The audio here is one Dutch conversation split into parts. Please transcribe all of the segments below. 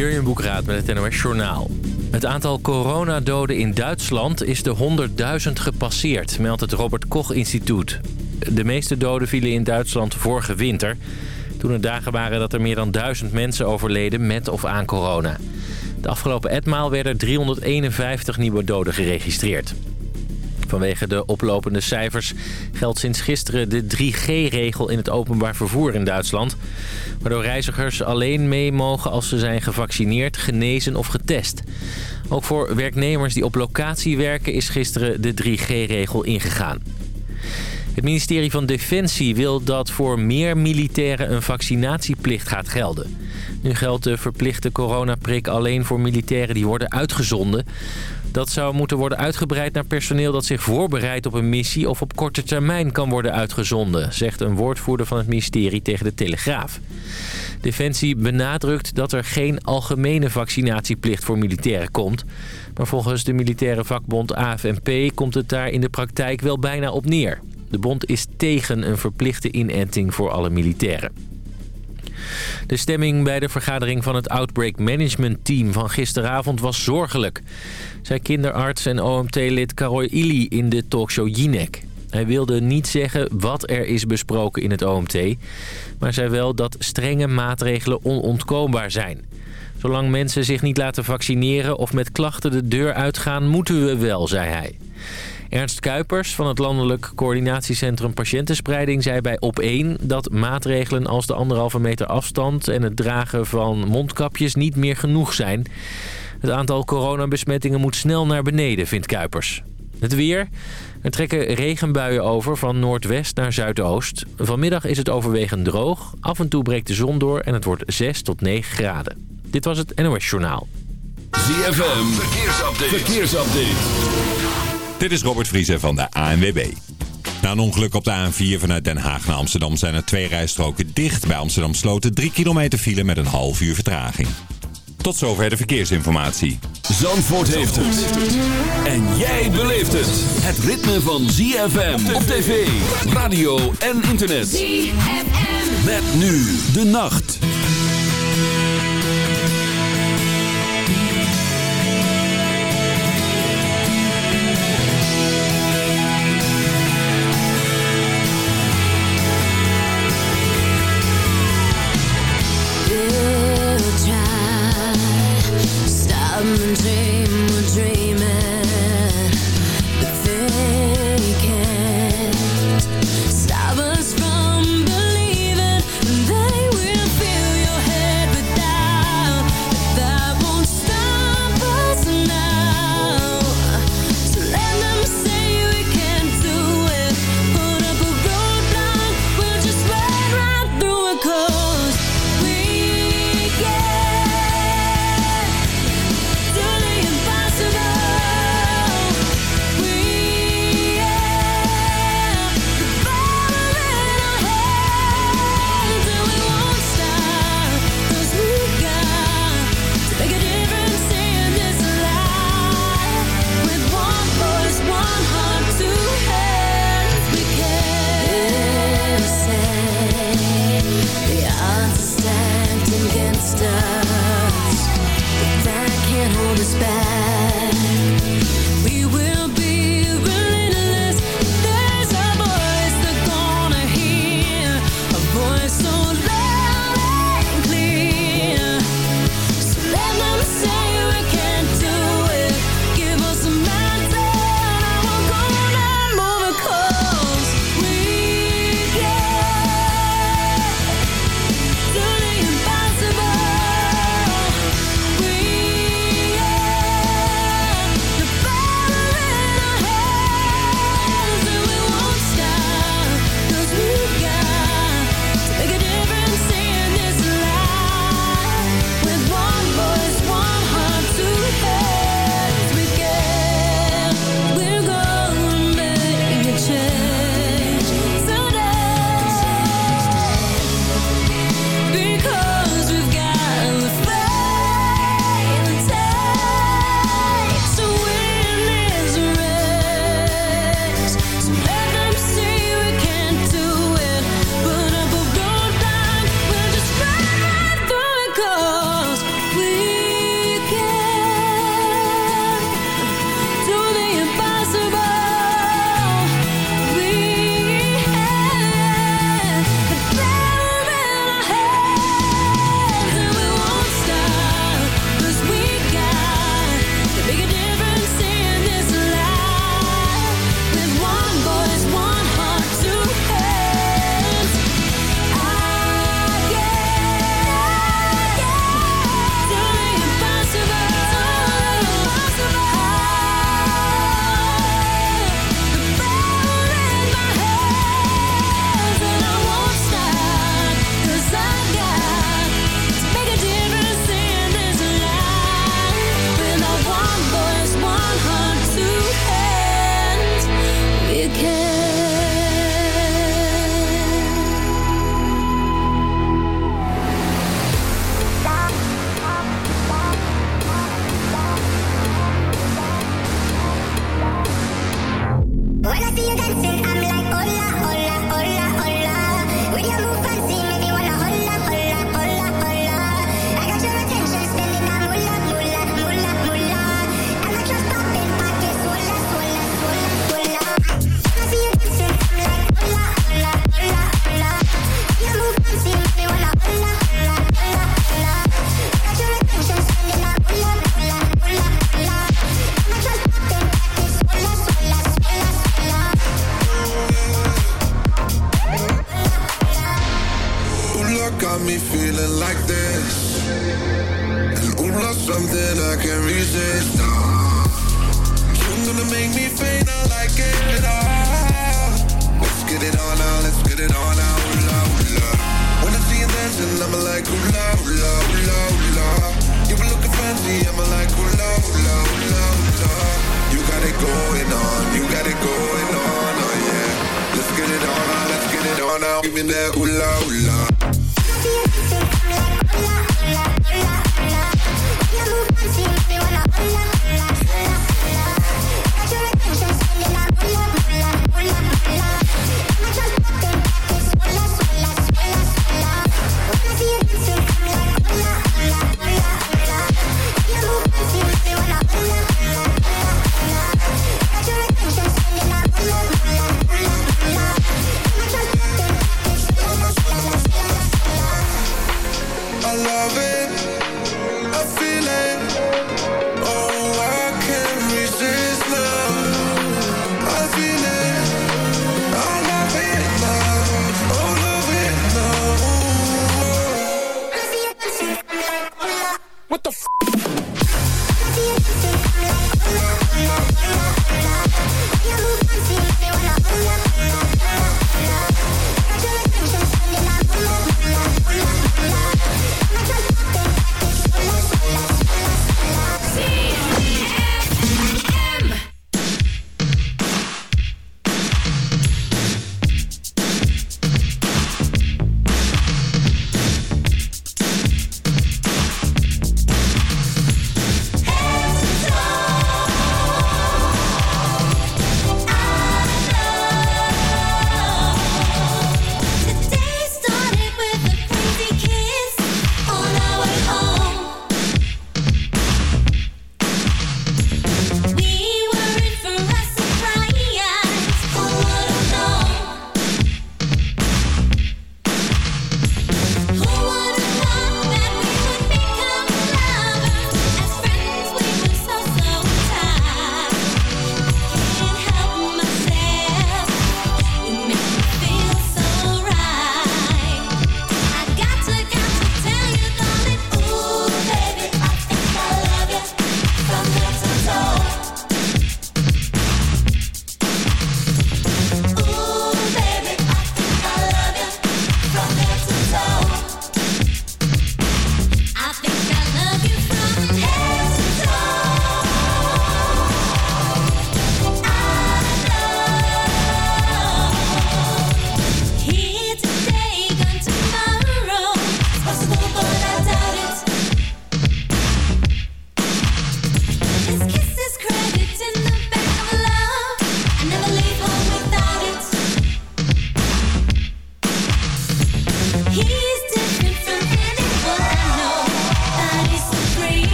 Jurjen Boekraat met het NOS Journaal. Het aantal coronadoden in Duitsland is de 100.000 gepasseerd, meldt het Robert Koch Instituut. De meeste doden vielen in Duitsland vorige winter... toen er dagen waren dat er meer dan 1000 mensen overleden met of aan corona. De afgelopen etmaal werden 351 nieuwe doden geregistreerd. Vanwege de oplopende cijfers geldt sinds gisteren de 3G-regel in het openbaar vervoer in Duitsland. Waardoor reizigers alleen mee mogen als ze zijn gevaccineerd, genezen of getest. Ook voor werknemers die op locatie werken is gisteren de 3G-regel ingegaan. Het ministerie van Defensie wil dat voor meer militairen een vaccinatieplicht gaat gelden. Nu geldt de verplichte coronaprik alleen voor militairen die worden uitgezonden. Dat zou moeten worden uitgebreid naar personeel dat zich voorbereidt op een missie... of op korte termijn kan worden uitgezonden, zegt een woordvoerder van het ministerie tegen de Telegraaf. Defensie benadrukt dat er geen algemene vaccinatieplicht voor militairen komt. Maar volgens de militaire vakbond AFNP komt het daar in de praktijk wel bijna op neer. De bond is tegen een verplichte inenting voor alle militairen. De stemming bij de vergadering van het Outbreak Management Team van gisteravond was zorgelijk. Zei kinderarts en OMT-lid Karoy Ili in de talkshow Jinek. Hij wilde niet zeggen wat er is besproken in het OMT... maar zei wel dat strenge maatregelen onontkoombaar zijn. Zolang mensen zich niet laten vaccineren of met klachten de deur uitgaan... moeten we wel, zei hij. Ernst Kuipers van het Landelijk Coördinatiecentrum Patiëntenspreiding zei bij Op1 dat maatregelen als de anderhalve meter afstand en het dragen van mondkapjes niet meer genoeg zijn. Het aantal coronabesmettingen moet snel naar beneden, vindt Kuipers. Het weer. Er trekken regenbuien over van noordwest naar zuidoost. Vanmiddag is het overwegend droog. Af en toe breekt de zon door en het wordt 6 tot 9 graden. Dit was het NOS Journaal. ZFM. Verkeersupdate. Verkeersupdate. Dit is Robert Vriezen van de ANWB. Na een ongeluk op de A4 vanuit Den Haag naar Amsterdam zijn er twee rijstroken dicht. Bij Amsterdam sloten 3 kilometer file met een half uur vertraging. Tot zover de verkeersinformatie. Zandvoort heeft het. En jij beleeft het. Het ritme van ZFM op tv, radio en internet. ZFM. Met nu de nacht. dream, dream. distance, but that can't hold us back. We will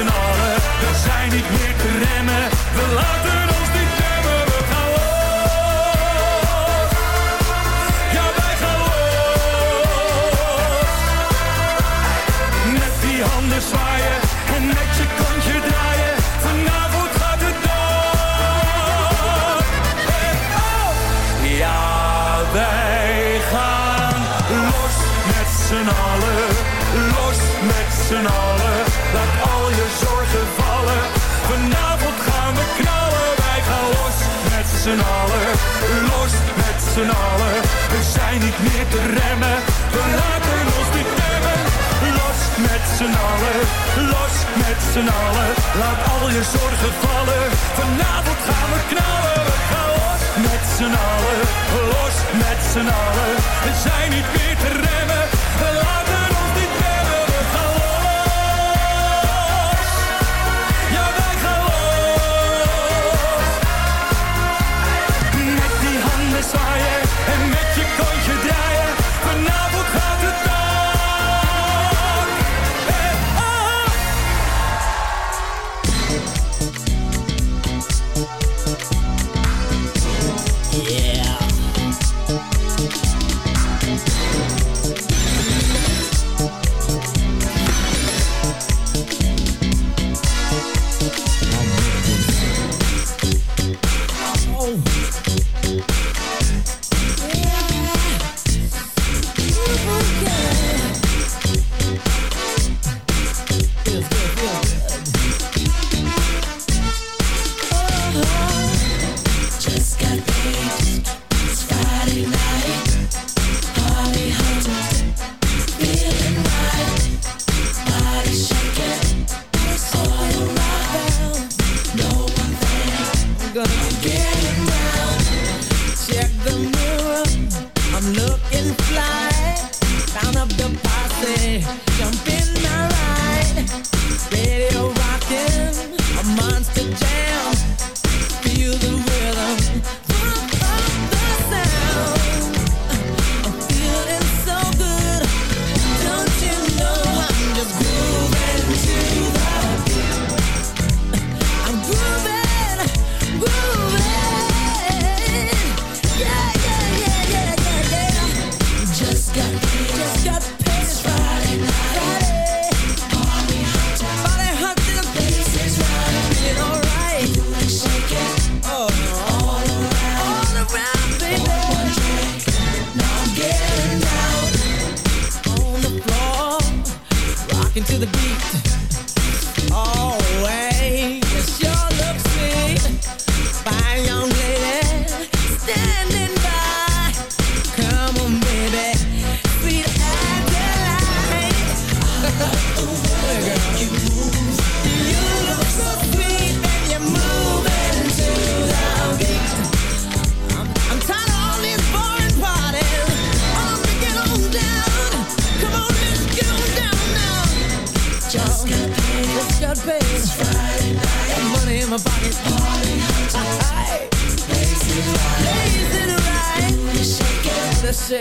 and all. We zijn niet meer te remmen, we laten ons niet temmen. Los met z'n allen, los met z'n allen. Laat al je zorgen vallen, vanavond gaan we knallen. We gaan los met z'n allen, los met z'n allen. We zijn niet meer te remmen,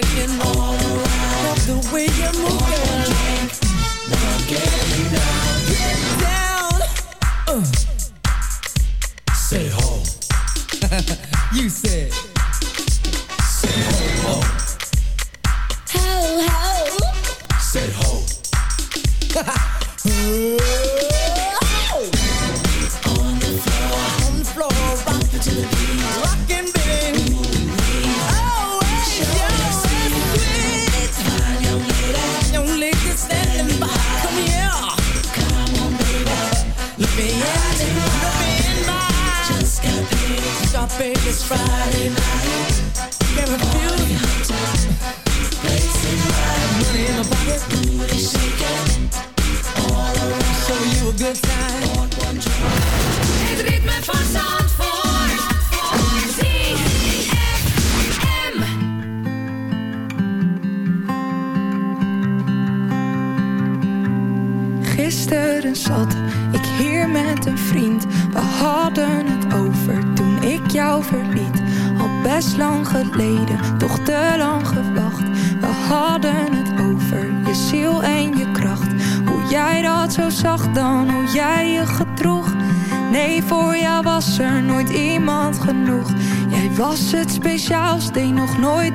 shaking. All around. Love the way you're moving. Now get me down. Get down. Uh.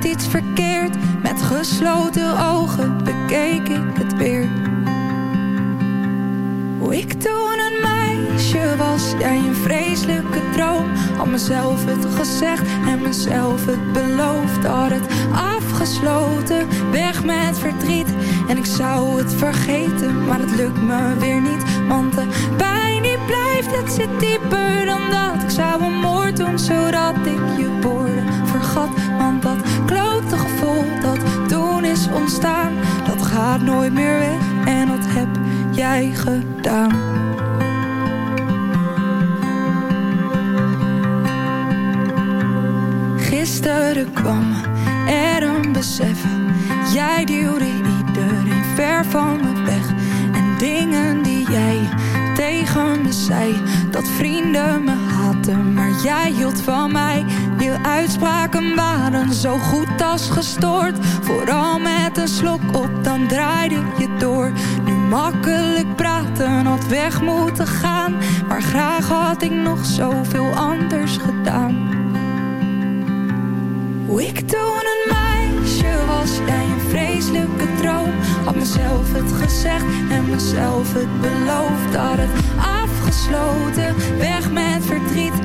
iets verkeerd. Met gesloten ogen bekeek ik het weer. Hoe ik toen een meisje was, jij een vreselijke droom. al mezelf het gezegd en mezelf het beloofd. Had het afgesloten, weg met verdriet. En ik zou het vergeten, maar het lukt me weer niet. Want de pijn die blijft, het zit dieper dan dat. Ik zou een moord doen, zodat ik je boor. gaat nooit meer weg en dat heb jij gedaan. Gisteren kwam er een besef, jij duwde iedereen ver van me weg. En dingen die jij tegen me zei, dat vrienden me haten, maar jij hield van mij. Je uitspraken waren zo goed als gestoord. Vooral met een slok op, dan draaide je door. Nu makkelijk praten, had weg moeten gaan. Maar graag had ik nog zoveel anders gedaan. Hoe ik toen een meisje was, jij een vreselijke droom. Had mezelf het gezegd en mezelf het beloofd. Had het afgesloten, weg met verdriet.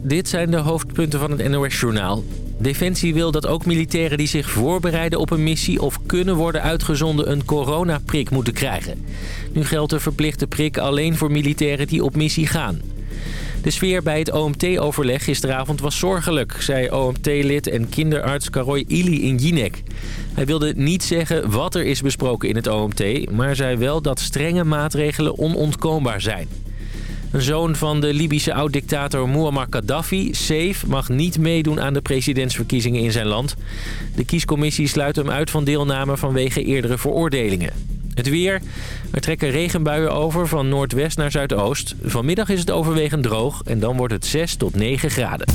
Dit zijn de hoofdpunten van het NOS-journaal. Defensie wil dat ook militairen die zich voorbereiden op een missie... of kunnen worden uitgezonden een coronaprik moeten krijgen. Nu geldt de verplichte prik alleen voor militairen die op missie gaan. De sfeer bij het OMT-overleg gisteravond was zorgelijk... zei OMT-lid en kinderarts Karoy Ili in Jinek. Hij wilde niet zeggen wat er is besproken in het OMT... maar zei wel dat strenge maatregelen onontkoombaar zijn. Een zoon van de Libische oud-dictator Muammar Gaddafi, Saif, mag niet meedoen aan de presidentsverkiezingen in zijn land. De kiescommissie sluit hem uit van deelname vanwege eerdere veroordelingen. Het weer. Er trekken regenbuien over van noordwest naar zuidoost. Vanmiddag is het overwegend droog en dan wordt het 6 tot 9 graden.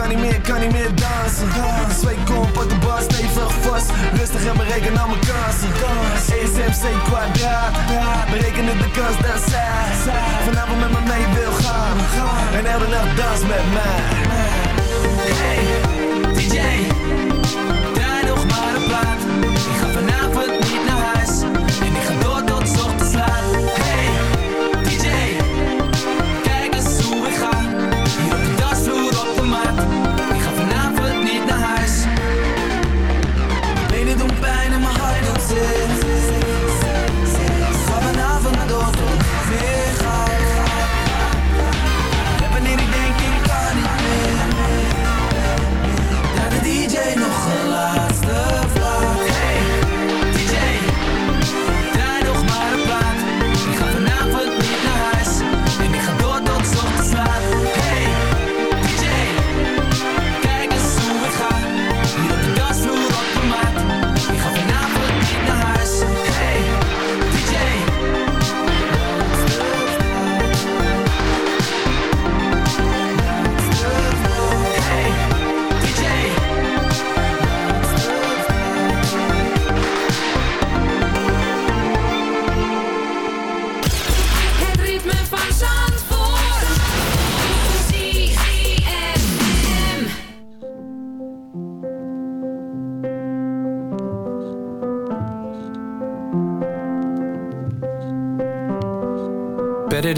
Kan niet meer, kan niet meer dansen. Twee kom, pak de bar stevig vast. Rustig en bereken al mijn kansen. ESMC kwadraat Berekenen de kans dat zij Vanavond met me mee wil gaan. En elke nacht dans met mij. Hey, DJ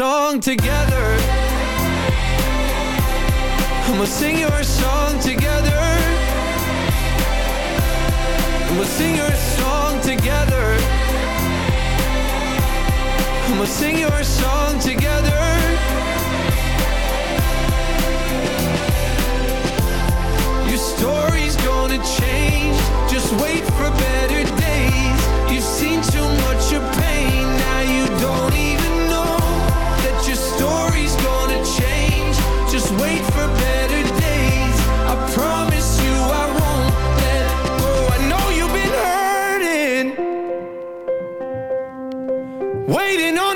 song together. And we'll sing your song together. And we'll sing your song together. And we'll sing your song together. Your story's gonna change. Just wait for better days. You've seen too much